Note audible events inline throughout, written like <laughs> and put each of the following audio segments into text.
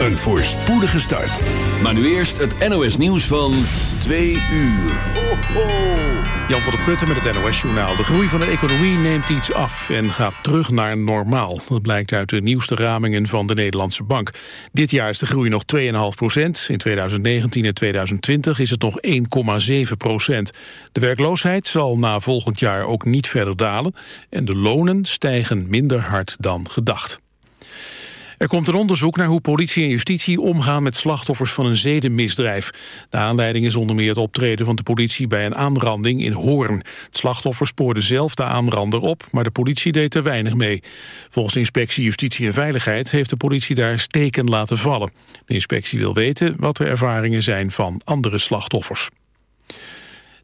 een voorspoedige start. Maar nu eerst het NOS nieuws van 2 uur. Ho, ho. Jan van der Putten met het NOS-journaal. De groei van de economie neemt iets af en gaat terug naar normaal. Dat blijkt uit de nieuwste ramingen van de Nederlandse Bank. Dit jaar is de groei nog 2,5 procent. In 2019 en 2020 is het nog 1,7 procent. De werkloosheid zal na volgend jaar ook niet verder dalen... en de lonen stijgen minder hard dan gedacht. Er komt een onderzoek naar hoe politie en justitie omgaan met slachtoffers van een zedenmisdrijf. De aanleiding is onder meer het optreden van de politie bij een aanranding in Hoorn. Het slachtoffer spoorde zelf de aanrander op, maar de politie deed er weinig mee. Volgens inspectie Justitie en Veiligheid heeft de politie daar steken laten vallen. De inspectie wil weten wat de ervaringen zijn van andere slachtoffers.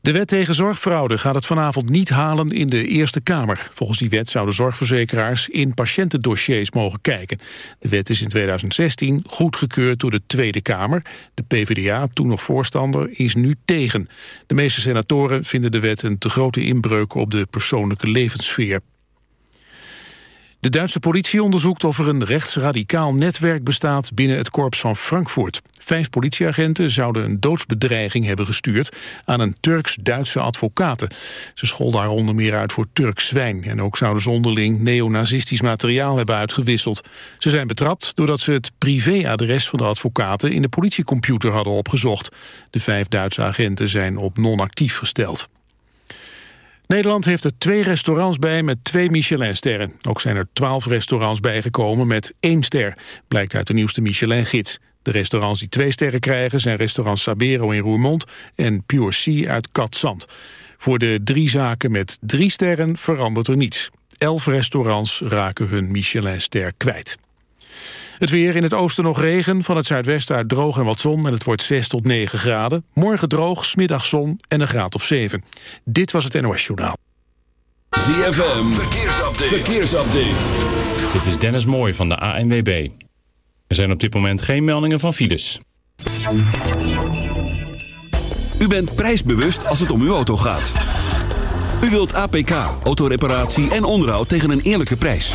De wet tegen zorgfraude gaat het vanavond niet halen in de Eerste Kamer. Volgens die wet zouden zorgverzekeraars in patiëntendossiers mogen kijken. De wet is in 2016 goedgekeurd door de Tweede Kamer. De PvdA, toen nog voorstander, is nu tegen. De meeste senatoren vinden de wet een te grote inbreuk op de persoonlijke levenssfeer. De Duitse politie onderzoekt of er een rechtsradicaal netwerk bestaat binnen het korps van Frankfurt. Vijf politieagenten zouden een doodsbedreiging hebben gestuurd aan een Turks-Duitse advocaten. Ze scholden daar onder meer uit voor Turks zwijn en ook zouden ze onderling neonazistisch materiaal hebben uitgewisseld. Ze zijn betrapt doordat ze het privéadres van de advocaten in de politiecomputer hadden opgezocht. De vijf Duitse agenten zijn op non-actief gesteld. Nederland heeft er twee restaurants bij met twee Michelinsterren. Ook zijn er twaalf restaurants bijgekomen met één ster, blijkt uit de nieuwste Michelin-gids. De restaurants die twee sterren krijgen zijn restaurant Sabero in Roermond en Pure Sea uit Katzand. Voor de drie zaken met drie sterren verandert er niets. Elf restaurants raken hun Michelin-ster kwijt. Het weer in het oosten nog regen, van het zuidwesten uit droog en wat zon... en het wordt 6 tot 9 graden. Morgen droog, smiddag zon en een graad of 7. Dit was het NOS Journaal. ZFM, verkeersupdate. verkeersupdate. Dit is Dennis Mooij van de ANWB. Er zijn op dit moment geen meldingen van files. U bent prijsbewust als het om uw auto gaat. U wilt APK, autoreparatie en onderhoud tegen een eerlijke prijs.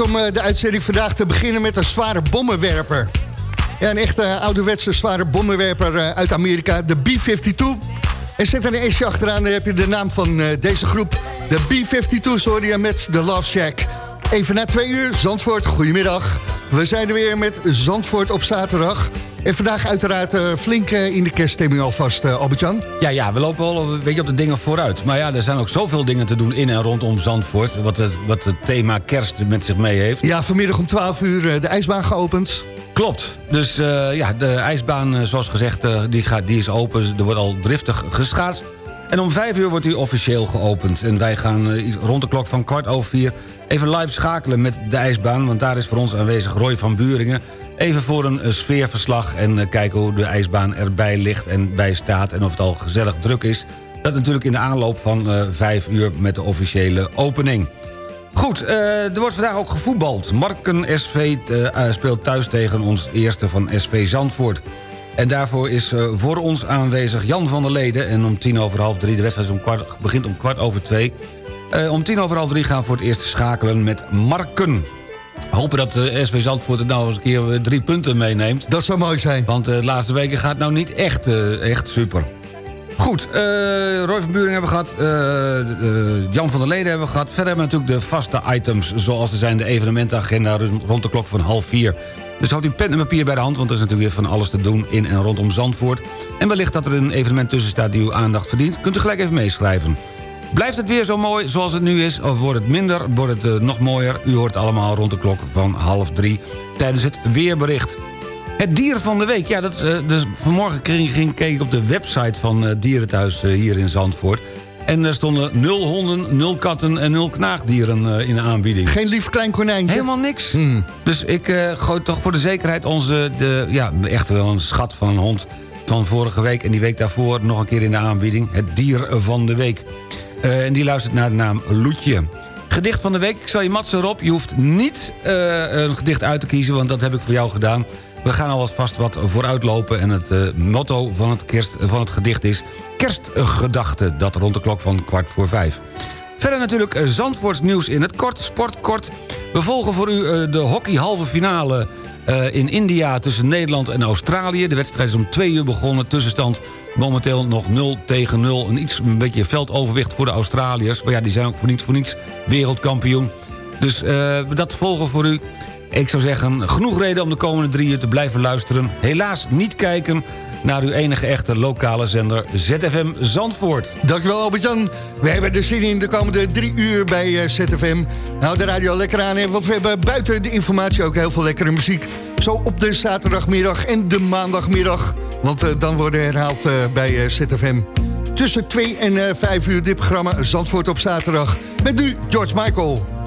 Om eh, de uitzending vandaag te beginnen met een zware bommenwerper. Ja, een echte ouderwetse zware bommenwerper eh, uit Amerika, de B-52. En zet er een S'je achteraan, dan heb je de naam van eh, deze groep. De B-52's hoor je met de Love Shack. Even na twee uur, Zandvoort, goedemiddag. We zijn er weer met Zandvoort op zaterdag. En vandaag uiteraard eh, flink eh, in de kerststemming alvast, uh, Albert-Jan. Ja, ja, we lopen wel een beetje op de dingen vooruit. Maar ja, er zijn ook zoveel dingen te doen in en rondom Zandvoort... wat het, wat het thema kerst met zich mee heeft. Ja, vanmiddag om 12 uur eh, de ijsbaan geopend. Klopt. Dus eh, ja, de ijsbaan, eh, zoals gezegd, eh, die, gaat, die is open. Er wordt al driftig geschaatst. En om vijf uur wordt die officieel geopend. En wij gaan eh, rond de klok van kwart over vier... even live schakelen met de ijsbaan. Want daar is voor ons aanwezig Roy van Buringen. Even voor een eh, sfeerverslag en eh, kijken hoe de ijsbaan erbij ligt en bij staat... en of het al gezellig druk is. Dat natuurlijk in de aanloop van eh, vijf uur met de officiële opening. Goed, er wordt vandaag ook gevoetbald. Marken SV speelt thuis tegen ons eerste van SV Zandvoort. En daarvoor is voor ons aanwezig Jan van der Leden. En om tien over half drie, de wedstrijd om kwart, begint om kwart over twee. Om tien over half drie gaan we voor het eerst schakelen met Marken. Hopen dat de SV Zandvoort er nou eens een keer eh, drie punten meeneemt. Dat zou mooi zijn. Want eh, de laatste weken gaat nou niet echt, eh, echt super. Goed, eh, Roy van Buring hebben we gehad. eh, eh, Jan van der Leden hebben we gehad. Verder hebben we natuurlijk de vaste items... zoals er zijn de evenementenagenda rond- rond de klok van half vier. Dus houd uw pen en papier bij de hand... want er is natuurlijk weer van alles te doen in en rondom Zandvoort. En wellicht dat er een evenement tussen staat die uw aandacht verdient... kunt u gelijk even meeschrijven. Blijft het weer zo mooi zoals het nu is... of wordt het minder, wordt het eh, nog mooier? U hoort allemaal rond de klok van half drie... tijdens het weerbericht. Het dier van de week. Ja, dat, eh, dus vanmorgen ging, ging, keek ik op de website van eh, Dierenthuis hier in Zandvoort. En er stonden nul honden, nul katten en nul knaagdieren in de aanbieding. Geen lief klein konijntje? Helemaal niks. Dus ik gooi toch voor de zekerheid onze... De, ja, echt wel een schat van een hond van vorige week... en die week daarvoor nog een keer in de aanbieding. Het dier van de week. Eh, en die luistert naar de naam Loetje. Gedicht van de week, ik zal je matsen erop. Je hoeft niet eh, een gedicht uit te kiezen, want dat heb ik voor jou gedaan. We gaan alvast wat vooruitlopen en het eh, motto van het, kerst, van het gedicht is... Kerstgedachte, dat rond de klok van kwart voor vijf. Verder natuurlijk Zandvoorts nieuws in het kort, sport kort. We volgen voor u de hockey halve finale eh, in India tussen Nederland en Australië. De wedstrijd is om twee uur begonnen. Tussenstand momenteel nog 0 tegen 0. Een iets een beetje veldoverwicht voor de Australiërs. Maar ja, die zijn ook voor niets, voor niets wereldkampioen. Dus eh, dat volgen voor u. Ik zou zeggen, genoeg reden om de komende drie uur te blijven luisteren. Helaas niet kijken naar uw enige echte lokale zender ZFM Zandvoort. Dankjewel Albert-Jan. We hebben er zin in de komende drie uur bij eh, ZFM. Nou, de radio lekker aan, want we hebben buiten de informatie ook heel veel lekkere muziek. Zo op de zaterdagmiddag en de maandagmiddag. Want eh, dan worden herhaald eh, bij ZFM. Tussen 2 en eh 5 uur dit programma Zandvoort op zaterdag. Met nu George Michael.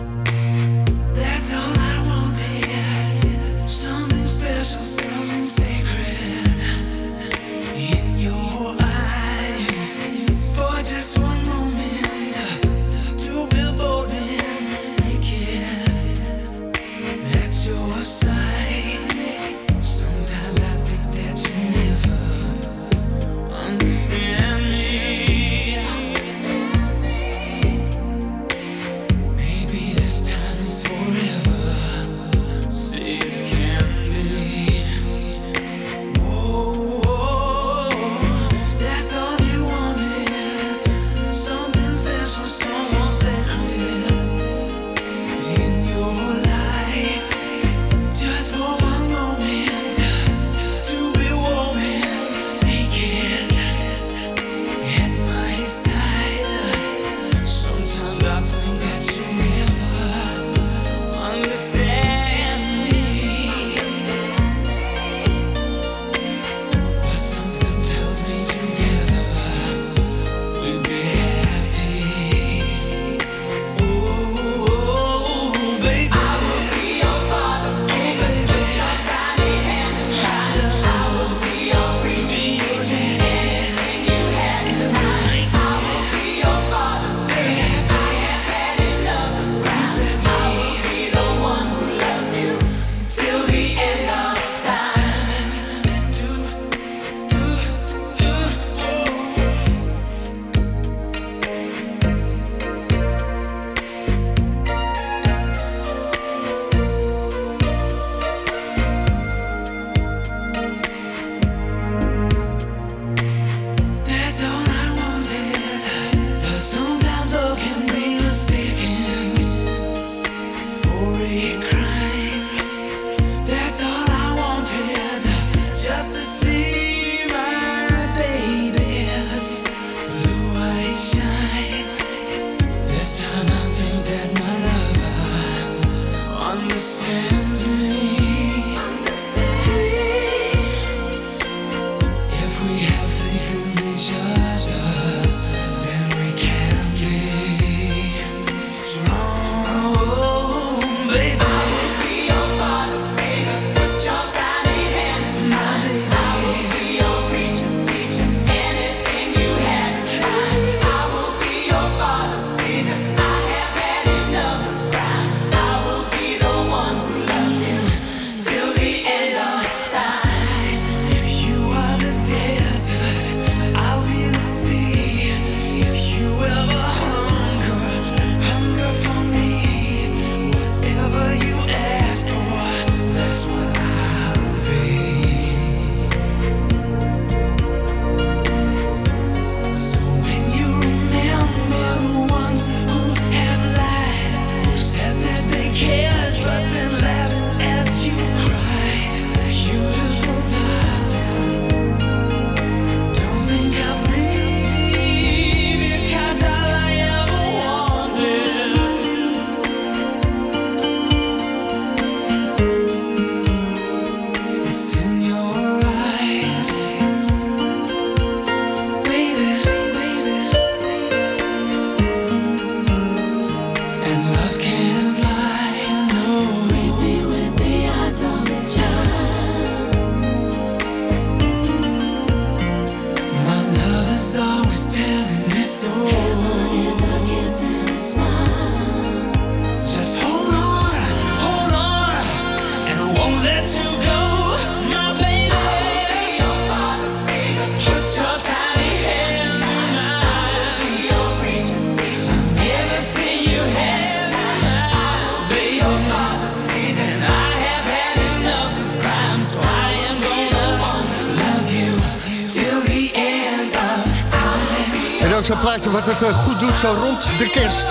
Het eh, goed doet zo rond de kerst.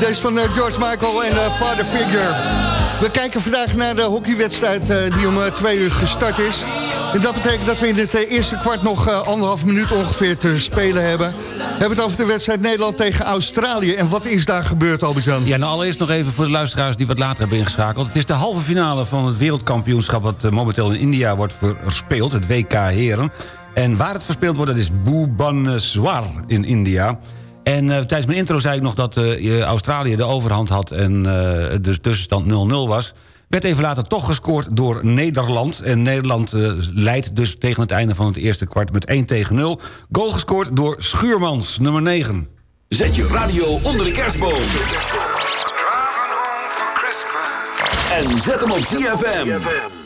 Deze van eh, George Michael en eh, Father Figure. We kijken vandaag naar de hockeywedstrijd die om twee uur gestart is. En dat betekent dat we in het eerste kwart nog anderhalf minuut ongeveer te spelen hebben. We hebben het over de wedstrijd Nederland tegen Australië. En wat is daar gebeurd, Albert-Jan? Ja, nou allereerst nog even voor de luisteraars die wat later hebben ingeschakeld. Het is de halve finale van het wereldkampioenschap... wat momenteel in India wordt verspeeld, het WK Heren. En waar het verspeeld wordt, dat is Bhubaneswar in India. En eh, tijdens mijn intro zei ik nog dat eh, Australië de overhand had... en uh, de tussenstand 0-0 was. Werd even later toch gescoord door Nederland. En Nederland uh, leidt dus tegen het einde van het eerste kwart met 1 tegen 0. Goal gescoord door Schuurmans, nummer 9. Zet je radio onder de kerstboom. En zet hem op ZFM.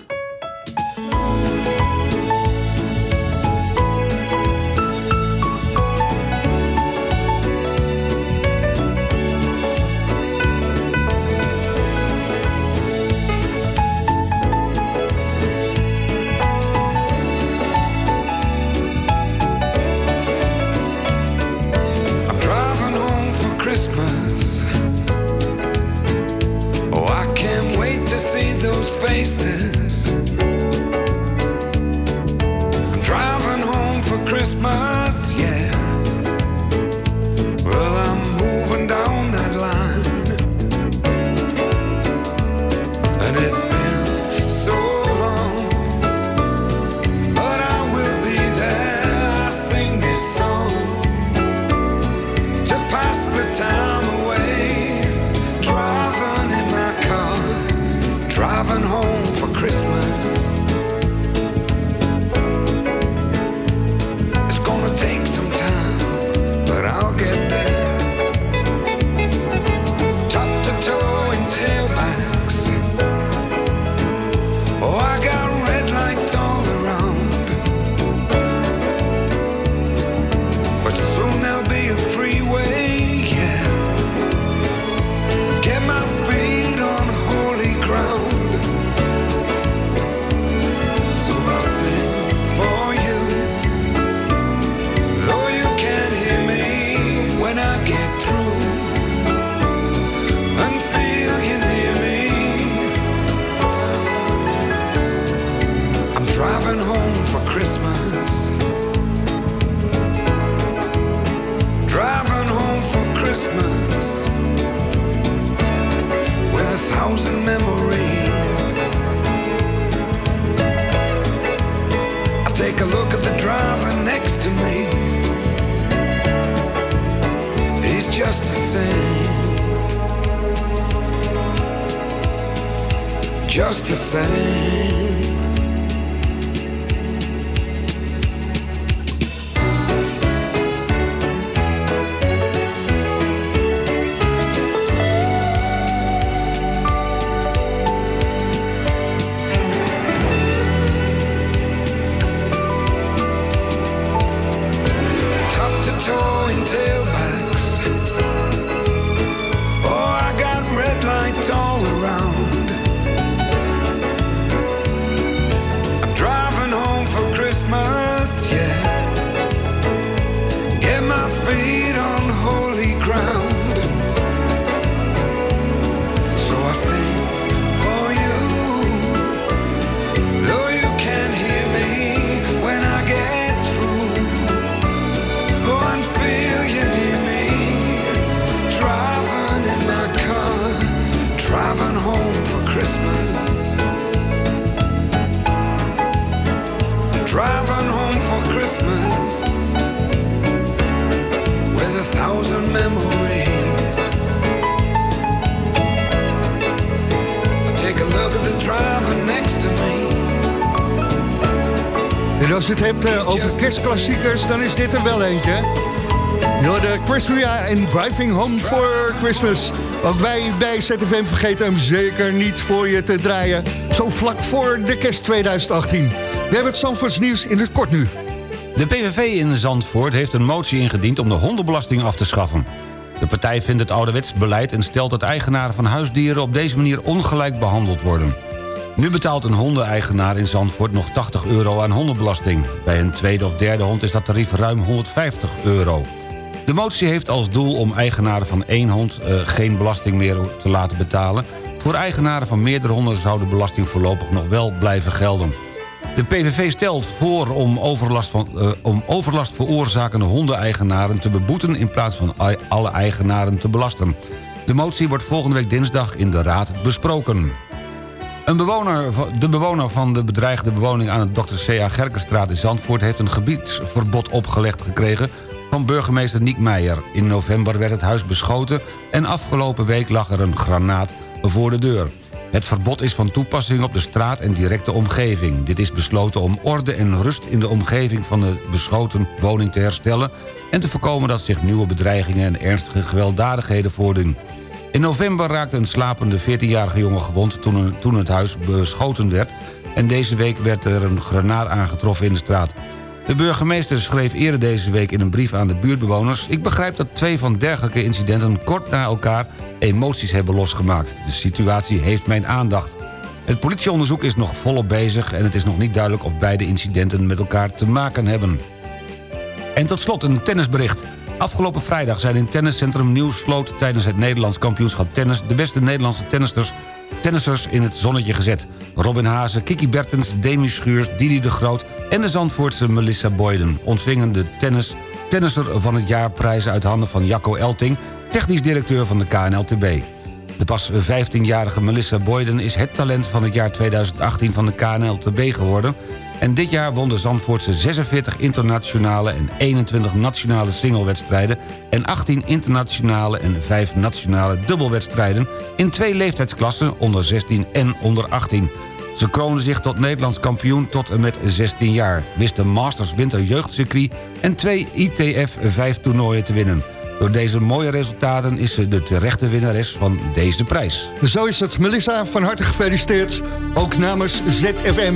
Eh, over kerstklassiekers, dan is dit er wel eentje. Door de Chris Ria en Driving Home for Christmas. Ook wij bij ZFM vergeten hem zeker niet voor je te draaien. Zo vlak voor de kerst 2018. We hebben het Zandvoorts nieuws in het kort nu. De PVV in Zandvoort heeft een motie ingediend om de hondenbelasting af te schaffen. De partij vindt het ouderwets beleid en stelt dat eigenaren van huisdieren op deze manier ongelijk behandeld worden. Nu betaalt een hondeneigenaar in Zandvoort nog 80 euro aan hondenbelasting. Bij een tweede of derde hond is dat tarief ruim 150 euro. De motie heeft als doel om eigenaren van één hond eh, geen belasting meer te laten betalen. Voor eigenaren van meerdere honden zou de belasting voorlopig nog wel blijven gelden. De PVV stelt voor om overlast, van, eh, om overlast veroorzakende hondeneigenaren te beboeten... in plaats van alle eigenaren te belasten. De motie wordt volgende week dinsdag in de Raad besproken. Een bewoner, de bewoner van de bedreigde bewoning aan de Dr. C.A. Gerkenstraat in Zandvoort... heeft een gebiedsverbod opgelegd gekregen van burgemeester Niek Meijer. In november werd het huis beschoten en afgelopen week lag er een granaat voor de deur. Het verbod is van toepassing op de straat en directe omgeving. Dit is besloten om orde en rust in de omgeving van de beschoten woning te herstellen... en te voorkomen dat zich nieuwe bedreigingen en ernstige gewelddadigheden voordoen. In november raakte een slapende 14-jarige jongen gewond toen, toen het huis beschoten werd... en deze week werd er een granaat aangetroffen in de straat. De burgemeester schreef eerder deze week in een brief aan de buurtbewoners... ik begrijp dat twee van dergelijke incidenten kort na elkaar emoties hebben losgemaakt. De situatie heeft mijn aandacht. Het politieonderzoek is nog volop bezig... en het is nog niet duidelijk of beide incidenten met elkaar te maken hebben. En tot slot een tennisbericht. Afgelopen vrijdag zijn in tenniscentrum Nieuwsloot... tijdens het Nederlands kampioenschap tennis... de beste Nederlandse tennisters, tennissers in het zonnetje gezet. Robin Haase, Kiki Bertens, Demi Schuurs, Didi de Groot... en de Zandvoortse Melissa Boyden ontvingen de tennis, tennisser van het jaar prijzen... uit handen van Jacco Elting, technisch directeur van de KNLTB. De pas 15-jarige Melissa Boyden is het talent van het jaar 2018 van de KNLTB geworden... en dit jaar won de Zandvoortse 46 internationale en 21 nationale singlewedstrijden... en 18 internationale en 5 nationale dubbelwedstrijden... in twee leeftijdsklassen, onder 16 en onder 18. Ze kroonde zich tot Nederlands kampioen tot en met 16 jaar... wist de Masters Winter Jeugdcircuit en twee ITF 5 toernooien te winnen... Door deze mooie resultaten is ze de terechte winnares van deze prijs. Zo is het. Melissa, van harte gefeliciteerd. Ook namens ZFM.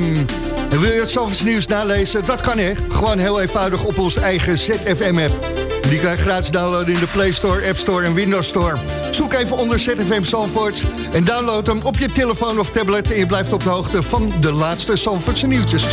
En wil je het Zalvers nieuws nalezen? Dat kan hè. Gewoon heel eenvoudig op onze eigen ZFM-app. Die kan je gratis downloaden in de Play Store, App Store en Windows Store. Zoek even onder ZFM Zalvoort en download hem op je telefoon of tablet... en je blijft op de hoogte van de laatste Zalvoortse nieuwtjes.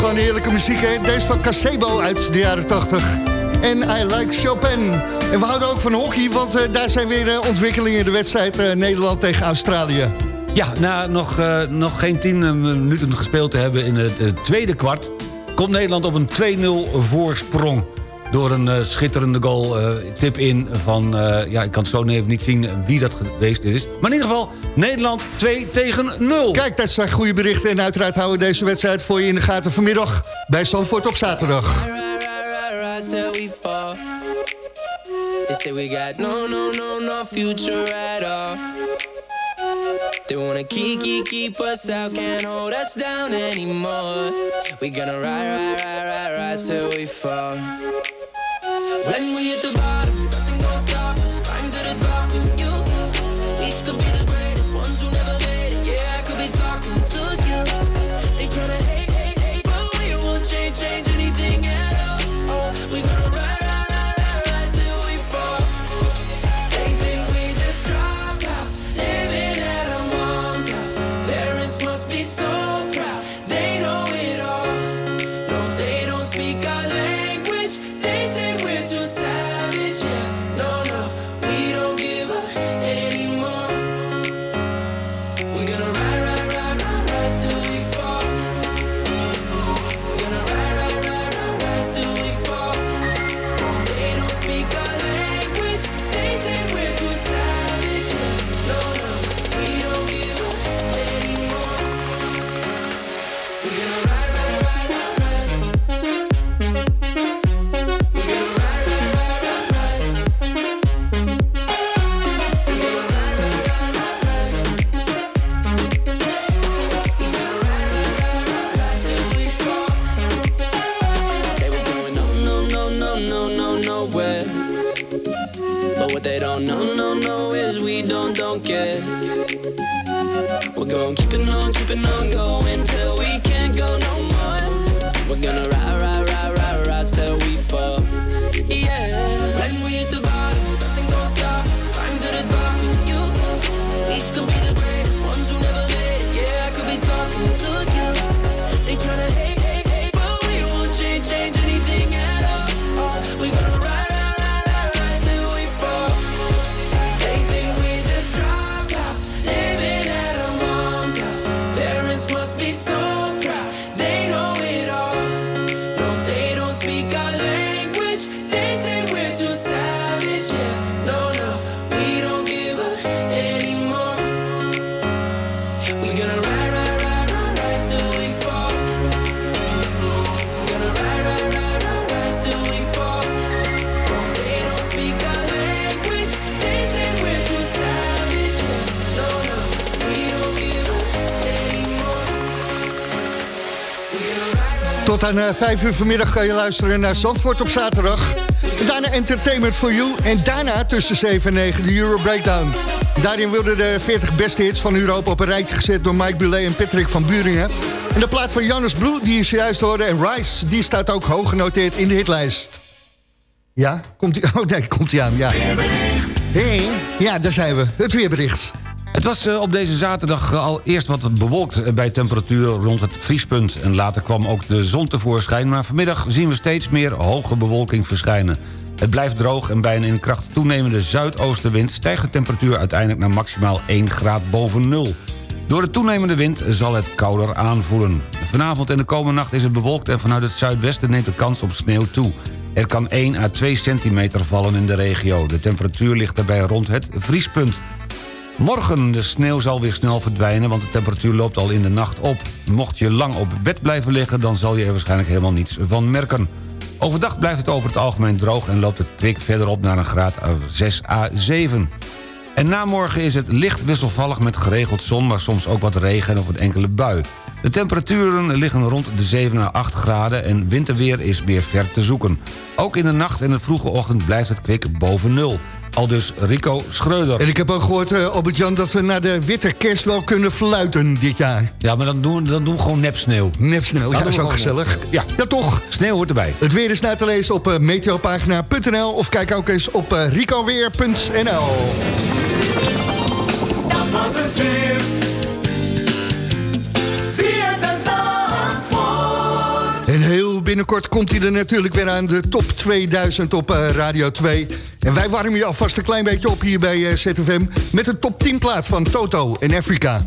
Gewoon heerlijke muziek, hè? Deze van Casebo uit de jaren 80. En I Like Chopin. En we houden ook van hockey, want eh, daar zijn weer eh, ontwikkelingen in de wedstrijd eh, Nederland tegen Australië. Ja, na nog, nog geen 10 eh, minuten gespeeld te hebben in het tweede kwart... komt Nederland op een 2-0 voorsprong. Door een eh, schitterende goal, eh, tip in van... eh, ja, ik kan het zo even niet zien wie dat geweest is. Maar in ieder geval, Nederland 2 tegen 0. Kijk, dat zijn goede berichten. En uiteraard houden we deze wedstrijd voor je in de gaten vanmiddag... bij Zandvoort op zaterdag. rise till we fall. They say we got no, no, no, no future at all. They wanna keep, keep, keep us out, can't hold us down anymore. We gonna ride, ride, ride, ride, rise till we fall. When we hit the bottom, eh, 5 uur vanmiddag kan je luisteren naar Zandvoort op zaterdag. En daarna Entertainment for You. En daarna tussen 7 en 9 de Euro Breakdown. Daarin worden de 40 beste hits van Europa op een rijtje gezet... door Mike Bulet en Patrick van Buringen. En de plaat van Janus Blue, die is juist hoorde... en Rice, die staat ook hoog genoteerd in de hitlijst. Ja, komt ie? <laughs> Oh nee, komt hij aan, ja. Hey, ja, daar zijn we. Het weerbericht. Het was eh, op deze zaterdag eh, al eerst wat bewolkt eh, bij temperaturen rond het vriespunt. En later kwam ook de zon tevoorschijn. Maar vanmiddag zien we steeds meer hoge bewolking verschijnen. Het blijft droog en bij een in kracht toenemende zuidoostenwind... stijgt de temperatuur uiteindelijk naar maximaal 1 graad boven nul. Door de toenemende wind zal het kouder aanvoelen. Vanavond en de komende nacht is het bewolkt... en vanuit het zuidwesten neemt de kans op sneeuw toe. Er kan 1 à 2 centimeter vallen in de regio. De temperatuur ligt daarbij rond het vriespunt. Morgen de sneeuw zal weer snel verdwijnen, want de temperatuur loopt al in de nacht op. Mocht je lang op bed blijven liggen, dan zal je er waarschijnlijk helemaal niets van merken. Overdag blijft het over het algemeen droog en loopt het kwik verder op naar een graad of 6 à 7. En na morgen is het licht wisselvallig met geregeld zon... maar soms ook wat regen of een enkele bui. De temperaturen liggen rond de 7 à 8 graden... en winterweer is weer ver te zoeken. Ook in de nacht en de vroege ochtend blijft het kwik boven nul. Al dus Rico Schreuder. En ik heb ook gehoord, eh, Albert-Jan, dat we naar de witte kerst wel kunnen fluiten dit jaar. Ja, maar dan doen, we- dan doen we gewoon nepsneeuw. Nepsneeuw, ja, dat is ook gezellig. Ja, ja, toch. Sneeuw hoort erbij. Het weer is na te lezen op eh, meteopagina.nl of kijk ook eens op eh, ricoweer.nl. Dat was het weer. Binnenkort komt hij er natuurlijk weer aan, de top 2000 op eh, Radio 2. En wij warmen je alvast een klein beetje op hier bij eh, ZFM... met een top 10 plaat van Toto in Afrika.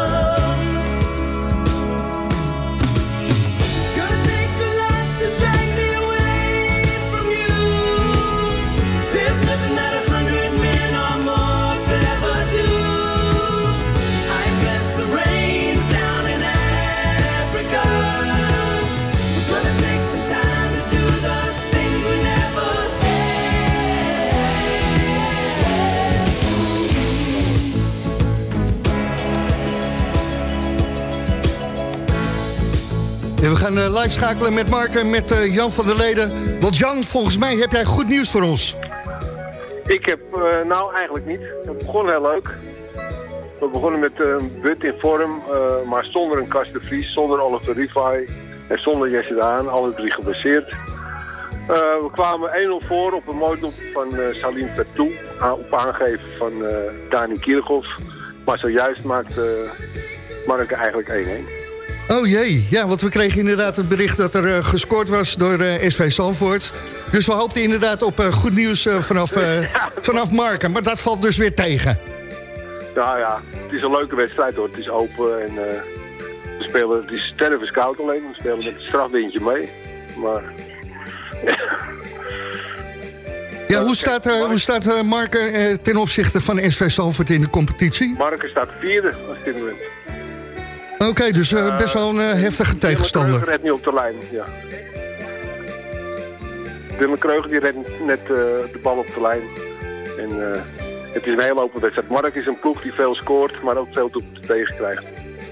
We gaan eh, live schakelen met Mark en met eh, Jan van der Leden. Want Jan, volgens mij heb jij goed nieuws voor ons. Ik heb, eh, nou eigenlijk niet. Het begon heel leuk. We begonnen met een but in vorm, maar zonder een Kast Vries, zonder Oliver Rivai en zonder Jesse Daan, alle drie geblesseerd. Eh, we kwamen 1-0 voor op een mooi van Salim Pertou, op aangeven van Dani Kierhoff. Maar zojuist maakte Marke eigenlijk 1-1. Oh jee, ja, want we kregen inderdaad het bericht dat er eh, gescoord was door eh, SV Zandvoort. Dus we hoopten inderdaad op eh, goed nieuws vanaf, <laughs> vanaf Marken. Maar dat valt dus weer tegen. Nou ja, het is een leuke wedstrijd hoor. Het is open en we spelen, het is sterven is koud alleen. We spelen met het strafwindje mee. Maar <laughs> Ja, hoe staat, hoe staat Marken ten opzichte van SV Zandvoort in de competitie? Marken staat vierde als dit moment. Oké, dus eh, best wel een eh, heftige tegenstander. Kreuger redt nu op de lijn, ja. Dylan Kreuger die redt net de bal op de lijn. En het is een hele open wedstrijd. Mark is een ploeg die veel scoort, maar ook veel doelpunten tegen krijgt.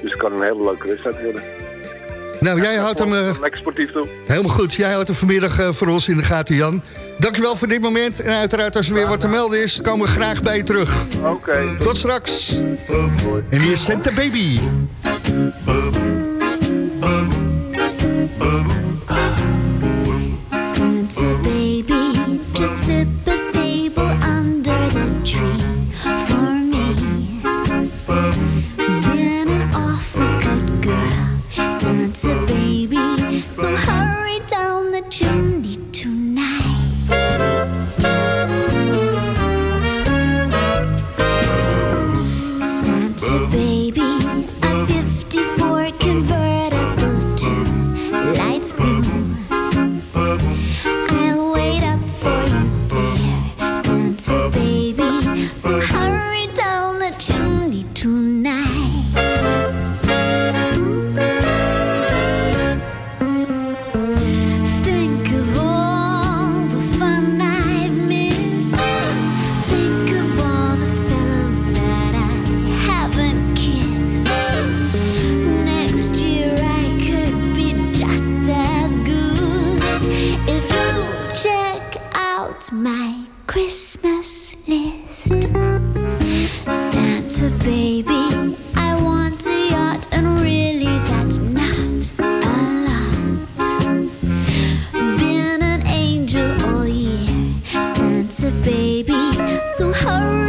Dus het kan een hele leuke wedstrijd worden. Nou, jij houdt hem eh, Lekker sportief toe. helemaal goed. Jij houdt hem vanmiddag eh, voor ons in de gaten, Jan. Dankjewel voor dit moment. En uiteraard, als er weer wat te melden is, komen we graag bij je terug. Oké. Tot straks. En hier is Santa Baby. So hurry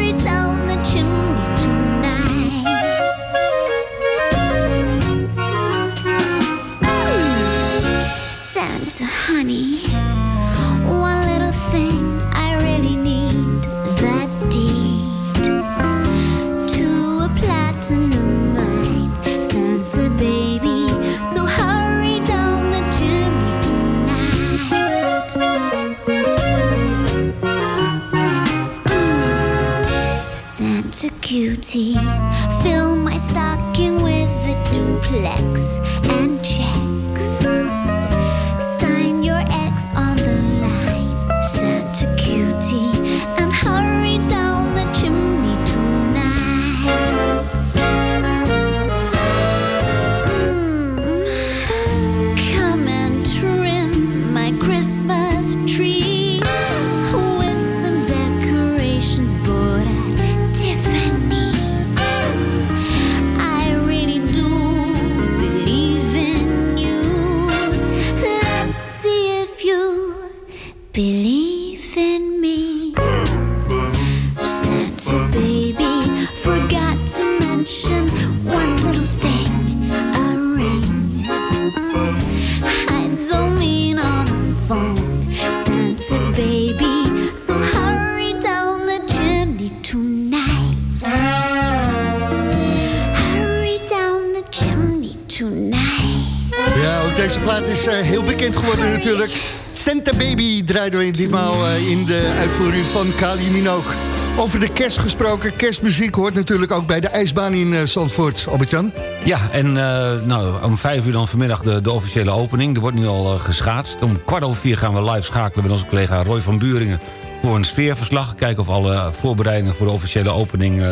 We ditmaal eh, in de uitvoering van Kali Minogue. Over de kerst gesproken, kerstmuziek hoort natuurlijk ook bij de ijsbaan in eh, Zandvoort, Albert-Jan. Ja, en eh, nou, om vijf uur dan vanmiddag de, de officiële opening. Er wordt nu al geschaatst. Om kwart over vier gaan we live schakelen met onze collega Roy van Buringen... voor een sfeerverslag. Kijken of alle voorbereidingen voor de officiële opening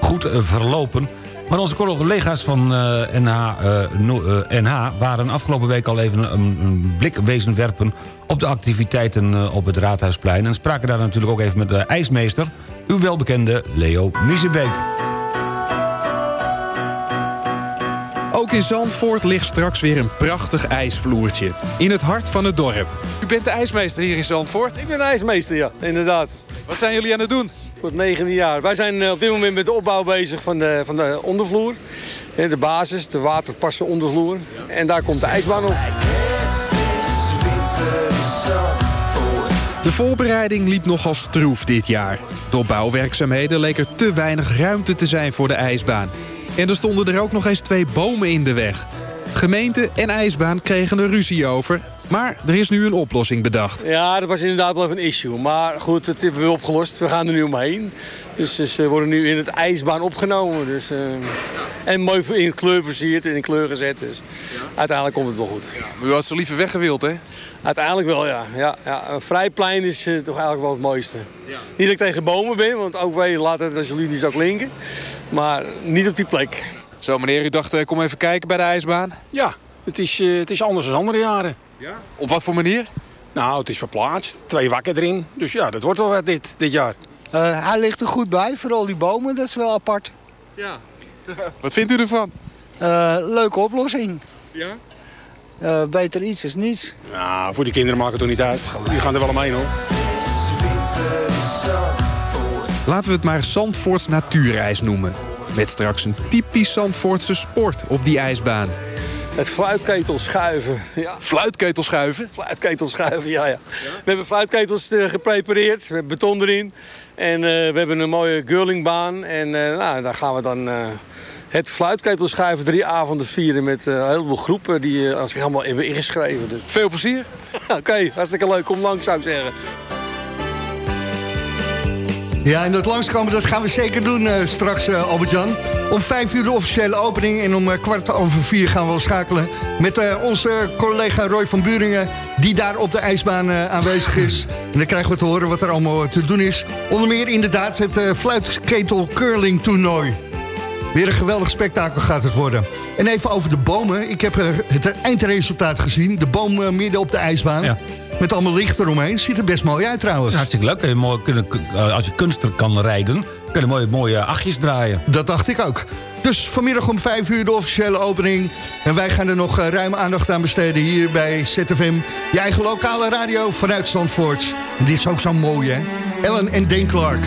goed verlopen. Maar onze collega's van eh, NH, eh, no- eh, NH waren afgelopen week al even een, een blik wezen werpen... op de activiteiten eh, op het Raadhuisplein. En spraken daar natuurlijk ook even met de ijsmeester... uw welbekende Leo Miezebeek. Ook in Zandvoort ligt straks weer een prachtig ijsvloertje. In het hart van het dorp. U bent de ijsmeester hier in Zandvoort? Ik ben de ijsmeester, ja, inderdaad. Wat zijn jullie aan het doen? Voor het negende jaar. Wij zijn eh, op dit moment met de opbouw bezig van de, van de ondervloer. Eh, De basis, de waterpassen ondervloer. En daar komt de ijsbaan op. De voorbereiding liep nogal stroef dit jaar. Door bouwwerkzaamheden leek er te weinig ruimte te zijn voor de ijsbaan. En er stonden er ook nog eens twee bomen in de weg. Gemeente en ijsbaan kregen er ruzie over. Maar er is nu een oplossing bedacht. Ja, dat was inderdaad wel even een issue. Maar goed, dat hebben we opgelost. We gaan er nu omheen. Dus ze dus, worden nu in het ijsbaan opgenomen. Dus, eh, en mooi in kleur versierd en in kleur gezet. Dus uiteindelijk komt het wel goed. Maar u had ze liever weggewild, hè? Uiteindelijk wel, ja. ja, ja. Een vrijplein is eh, toch eigenlijk wel het mooiste. Niet dat ik tegen bomen ben, want ook wij laten het jullie niet zo klinken. Maar niet op die plek. Zo, meneer, u dacht, eh, kom even kijken bij de ijsbaan. Ja, het is, eh, het is anders dan andere jaren. Ja? Op wat voor manier? Nou, het is verplaatst. Twee wakken erin. Dus ja, dat wordt wel wat dit, dit jaar. Eh, hij ligt er goed bij, vooral die bomen, dat is wel apart. Ja. <laughs> Wat vindt u ervan? Eh, leuke oplossing. Ja? Eh, beter iets is niets. Nou, voor die kinderen maakt het toch niet uit. Die gaan er wel omheen hoor. Laten we het maar Zandvoorts natuurijs noemen. Met straks een typisch Zandvoortse sport op die ijsbaan. Het fluitketel schuiven. Ja. Fluitketel schuiven? Fluitketel schuiven, ja, ja. We hebben fluitketels eh, geprepareerd, met beton erin. En eh, we hebben een mooie curlingbaan. En eh, nou, daar gaan we dan het fluitketel schuiven drie avonden vieren... met een heleboel groepen die zich allemaal hebben ingeschreven. Dus. Veel plezier. <laughs> Oké, hartstikke leuk. Kom langs, zou ik zeggen. Ja, en dat langskomen dat gaan we zeker doen eh, straks, eh, Albert-Jan. Om vijf uur de officiële opening en om eh, kwart over vier gaan we wel schakelen... met onze collega Roy van Buringen, die daar op de ijsbaan aanwezig is. En dan krijgen we te horen wat er allemaal te doen is. Onder meer inderdaad het fluitketel curling toernooi. Weer een geweldig spektakel gaat het worden. En even over de bomen. Ik heb het eindresultaat gezien. De boom midden op de ijsbaan. Met allemaal licht eromheen. Ziet er best mooi uit trouwens. Hartstikke leuk. Kun je mooi kunnen, eh, als je kunster kan rijden, Kunnen mooie, mooie achtjes draaien. Dat dacht ik ook. Dus vanmiddag om 5 uur de officiële opening. En wij gaan er nog eh, ruim aandacht aan besteden hier bij ZFM. Je eigen lokale radio vanuit Zandvoort. En dit is ook zo mooi, hè? Ellen en Dane Clark.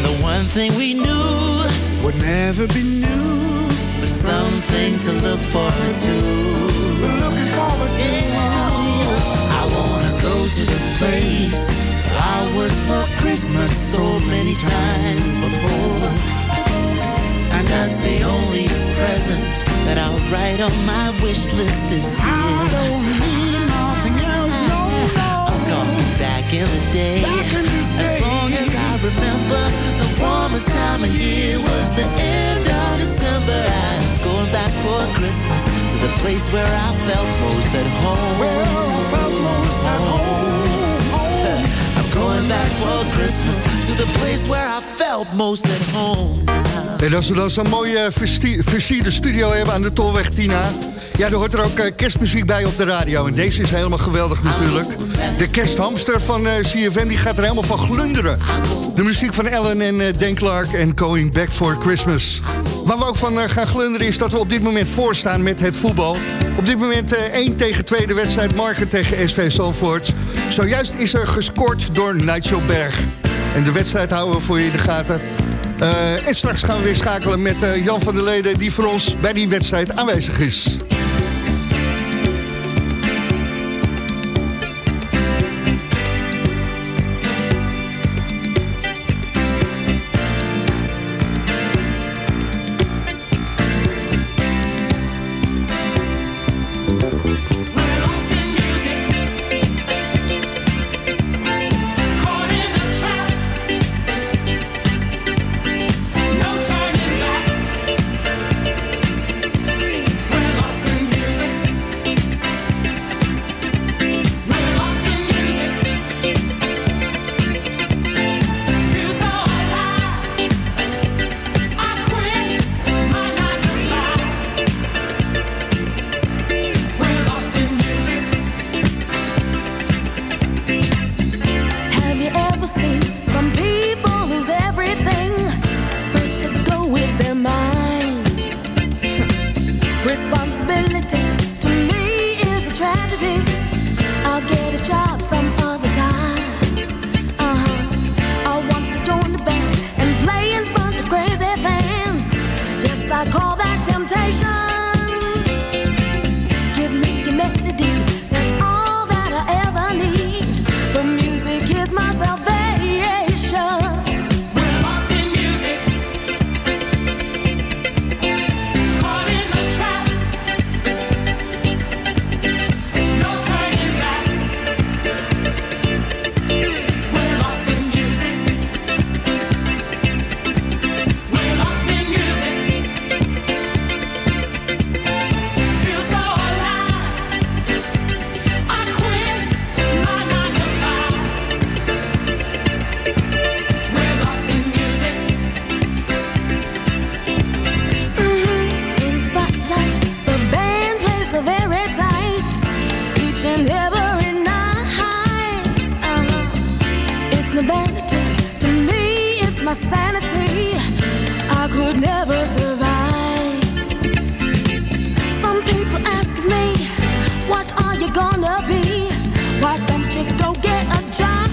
And the one thing we knew would never be new, but something to look forward to. We're looking forward to. I wanna go to the place I was for Christmas so many times before. And that's the only present that I'll write on my wish list this year. I don't need nothing else, no, no. I'm talking back in the day. As long as I remember, warmest time of year was the end of December. I'm going back for Christmas to the place where I felt most at home. Where I felt most at home. I'm going back for Christmas to the place where I felt most at home. En als we dan zo'n mooie versti- versierde studio hebben aan de Tolweg Tina... ja, er hoort er ook eh, kerstmuziek bij op de radio. En deze is helemaal geweldig natuurlijk. De kersthamster van eh, CFM die gaat er helemaal van glunderen. De muziek van Ellen en eh, Dan Clark en Going Back for Christmas. Waar we ook van gaan glunderen is dat we op dit moment voorstaan met het voetbal. Op dit moment eh 1 tegen 2 de wedstrijd Marken tegen SV Zandvoort. Zojuist is er gescoord door Nigel Berg. En de wedstrijd houden we voor je in de gaten. En straks gaan we weer schakelen met Jan van der Leden... die voor ons bij die wedstrijd aanwezig is. it's no vanity. To me, it's my sanity. I could never survive. Some people ask me, What are you gonna be? Why don't you go get a job?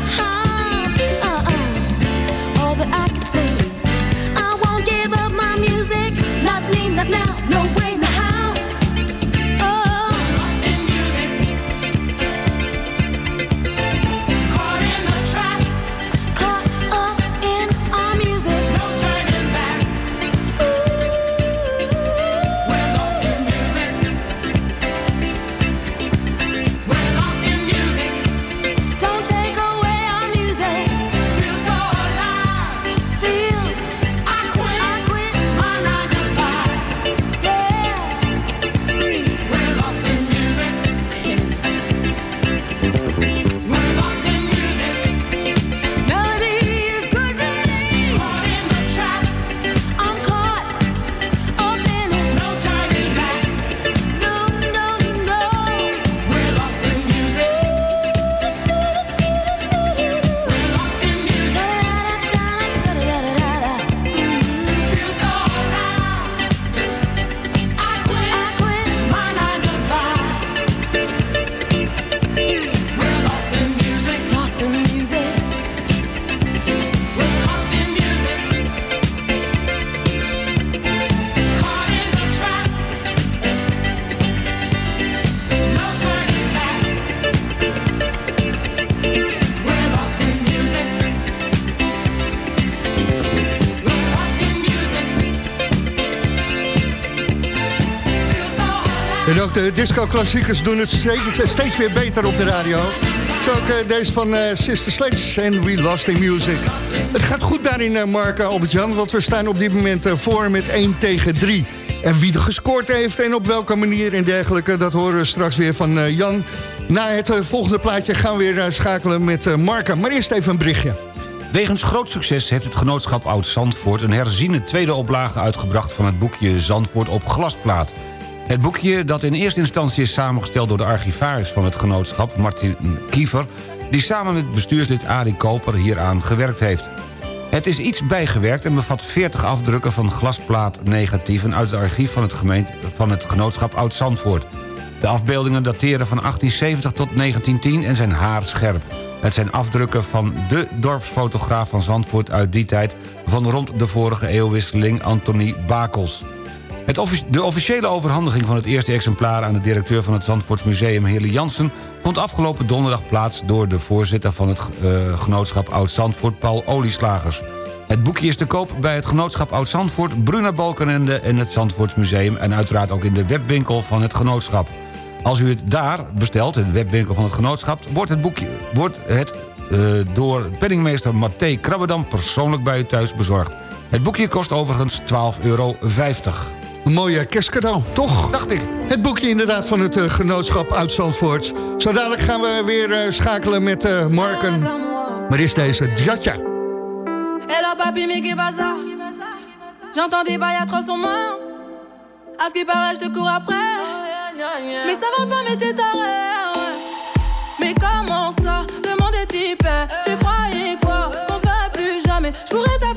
En ook de disco-klassiekers doen het steeds, weer beter op de radio. Zo ook eh, deze van eh, Sister Sledge en We Lost in Music. Het gaat goed daarin, uh, Mark Albert-Jan, want we staan op dit moment eh, voor met 1 tegen 3. En wie er gescoord heeft en op welke manier en dergelijke... dat horen we straks weer van eh, Jan. Na het eh, volgende plaatje gaan we weer eh, schakelen met eh Marka. Maar eerst even een berichtje. Wegens groot succes heeft het genootschap Oud-Zandvoort... een herziene tweede oplage uitgebracht van het boekje Zandvoort op glasplaat. Het boekje, dat in eerste instantie is samengesteld... door de archivaris van het genootschap, Martin Kiefer... die samen met bestuurslid Arie Koper hieraan gewerkt heeft. Het is iets bijgewerkt en bevat 40 afdrukken van glasplaatnegatieven... uit het archief van het, gemeente, van het genootschap Oud-Zandvoort. De afbeeldingen dateren van 1870 tot 1910 en zijn haarscherp. Het zijn afdrukken van de dorpsfotograaf van Zandvoort uit die tijd... van rond de vorige eeuwwisseling Anthony Bakels. De officiële overhandiging van het eerste exemplaar... aan de directeur van het Zandvoortsmuseum, Hille Jansen... vond afgelopen donderdag plaats door de voorzitter van het eh, genootschap Oud-Zandvoort... Paul Olieslagers. Het boekje is te koop bij het genootschap Oud-Zandvoort... Bruna Balkenende en het Zandvoortsmuseum... en uiteraard ook in de webwinkel van het genootschap. Als u het daar bestelt, in de webwinkel van het genootschap... wordt het, boekje, wordt het eh, door penningmeester Matthé Krabbedam... persoonlijk bij u thuis bezorgd. Het boekje kost overigens 12,50 euro. Een mooie kerstcadeau, toch? Dacht ik. Het boekje inderdaad van het eh, genootschap uit Zandvoort. Zo dadelijk gaan we weer eh, schakelen met eh, Marken. Maar is deze Djatja. Hello papi, mais qu'est J'entends des bails atroces en moi. À ce qui paraît, je te cours après. Mais ça va pas, mais t'es taré. ouais. Mais comment ça Le monde est typé. Tu croyais quoi Qu'on se plus jamais. Je pourrais t'afficher,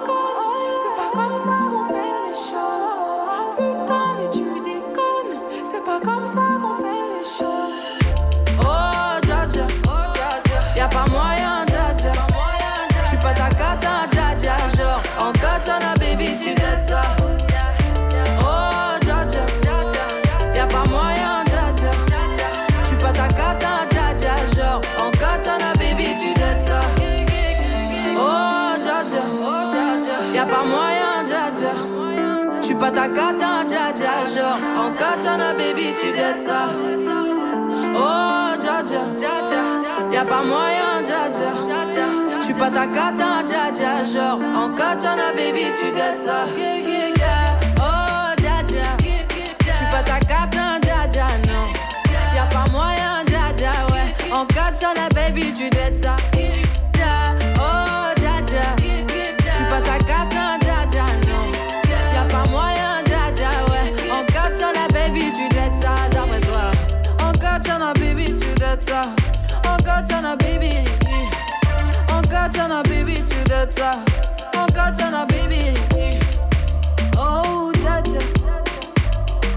Ta dja, genre En katana, baby, tu dettes ça. Oh, Y'a pas moyen, dja dja suis pas ta dja, genre En katana, baby, tu dettes ça. Oh, pas non. Y'a pas moyen, dja dja, ouais. En katana, baby, tu dettes ça katana, baby katana, baby, katana, baby Oh,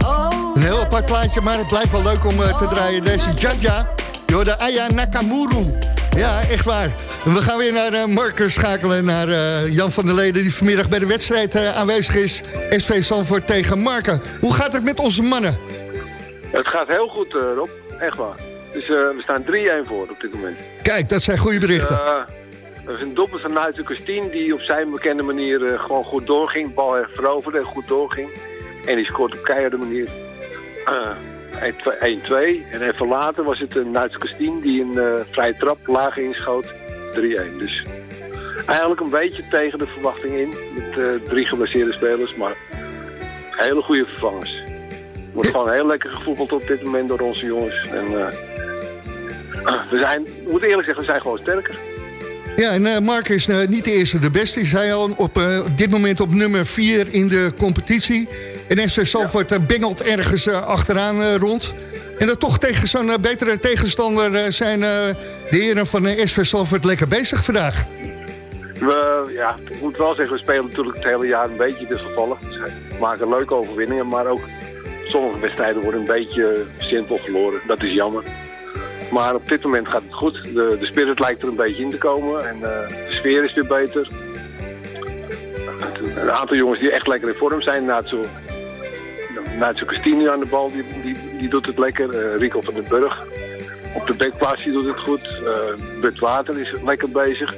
Oh, Een heel apart plaatje, maar het blijft wel leuk om eh, te draaien. Deze Jaja, door de Aya Nakamuru. Ja, echt waar. We gaan weer naar Marcus schakelen, naar eh, Jan van der Leden... die vanmiddag bij de wedstrijd aanwezig is. SV Zandvoort tegen Marken. Hoe gaat het met onze mannen? Het gaat heel goed, Rob. Echt waar. Dus eh, we staan 3-1 voor op dit moment. Kijk, dat zijn goede berichten. Eh, er is een doelpunt van Nuitse Christine die op zijn bekende manier eh, gewoon goed doorging. Bal veroverde en goed doorging. En die scoort op keiharde manier eh, 1-2. En even later was het een Nuitse Christine die een eh, vrije trap laag inschoot. 3-1. Dus eigenlijk een beetje tegen de verwachting in. Met drie geblesseerde spelers, maar hele goede vervangers. Wordt gewoon heel lekker gevoetbald op dit moment door onze jongens. En, we zijn, ik moet eerlijk zeggen, we zijn gewoon sterker. Ja, en eh, Mark is eh, niet de eerste de beste. Hij zei al op eh, dit moment op nummer 4 in de competitie. En SV eh, bengelt ergens achteraan rond. En dat toch tegen zo'n betere tegenstander zijn de heren van SV Zandvoort lekker bezig vandaag. We, ja, ik moet wel zeggen, we spelen natuurlijk het hele jaar een beetje wisselvallig. Dus we maken leuke overwinningen, maar ook sommige wedstrijden worden een beetje simpel verloren. Dat is jammer. Maar op dit moment gaat het goed. De, de spirit lijkt er een beetje in te komen en eh, de sfeer is weer beter. Een aantal jongens die echt lekker in vorm zijn. Naatso, Naatso Christine aan de bal, die, die, die doet het lekker. Eh, Rico van den Burg op de backplaats, doet het goed. Eh Bert Water is lekker bezig.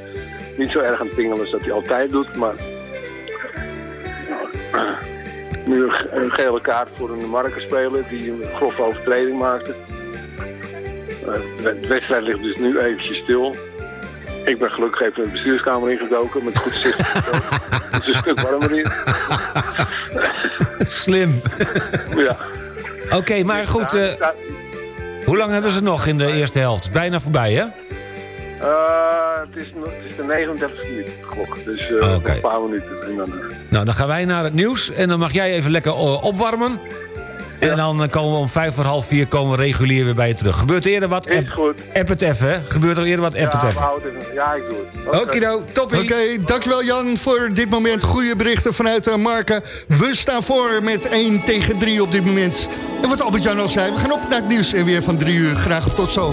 Niet zo erg aan het pingelen als dat hij altijd doet, maar... nu een, ge- een gele kaart voor een Marken-speler die een grove overtreding maakte. Eh, de wedstrijd ligt dus nu eventjes stil. Ik ben gelukkig even de bestuurskamer ingedoken met goed zicht. <laughs> Het is een stuk warmer hier. Slim. Ja. Oké, maar goed. eh, hoe lang hebben ze nog in de eerste helft? Bijna voorbij, hè? Eh, het, is, het is de 39 minuten klok, dus nog een paar minuten. Nou, dan gaan wij naar het nieuws. En dan mag jij even lekker eh, En dan eh, komen we om vijf voor half vier komen we regulier weer bij je terug. Gebeurt er eerder wat? App, goed. app het even, hè? Gebeurt er eerder wat? App ja, het we even. ja, ik doe het. Oké. Okido, toppie. Oké, dankjewel Jan voor dit moment. Goede berichten vanuit uh, Marken. We staan voor met 1 tegen 3 op dit moment. En wat Albert-Jan al zei, we gaan op naar het nieuws en weer van 3 uur. Graag tot zo.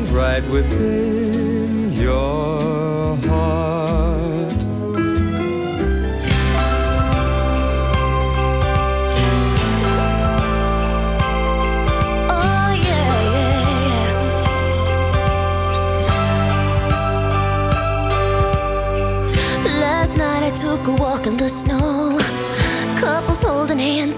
right within your heart. Oh yeah, yeah, yeah. Last night I took a walk in the snow. Couples holding hands,